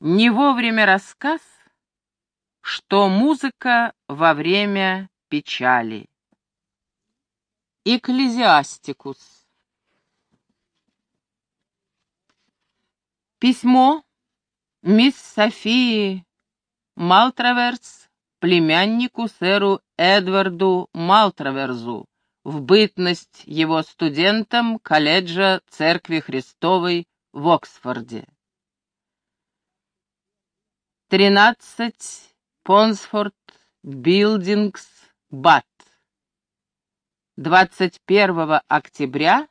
Не вовремя рассказ, что музыка во время печали. Экклезиастикус. Письмо мисс Софии Малтраверс племяннику сэру Эдварду Малтраверзу в бытность его студентом колледжа Церкви Христовой в Оксфорде. 13 Понсфорд Билдингс Бат. 21 октября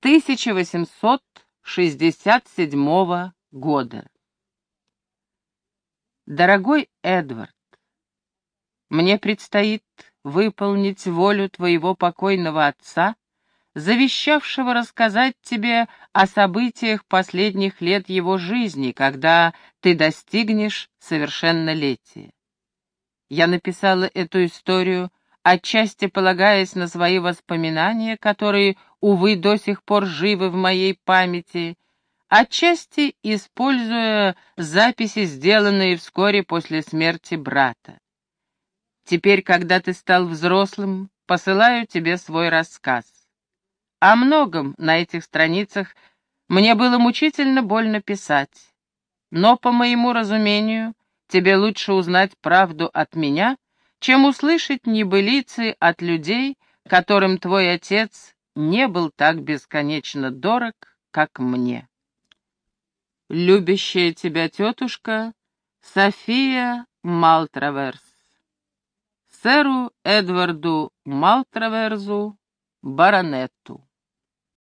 1867 года. Дорогой Эдвард, мне предстоит выполнить волю твоего покойного отца завещавшего рассказать тебе о событиях последних лет его жизни, когда ты достигнешь совершеннолетия. Я написала эту историю, отчасти полагаясь на свои воспоминания, которые, увы, до сих пор живы в моей памяти, отчасти используя записи, сделанные вскоре после смерти брата. Теперь, когда ты стал взрослым, посылаю тебе свой рассказ. О многом на этих страницах мне было мучительно больно писать. Но, по моему разумению, тебе лучше узнать правду от меня, чем услышать небылицы от людей, которым твой отец не был так бесконечно дорог, как мне. Любящая тебя тетушка София Малтраверс. Сэру Эдварду Малтраверзу, баронету.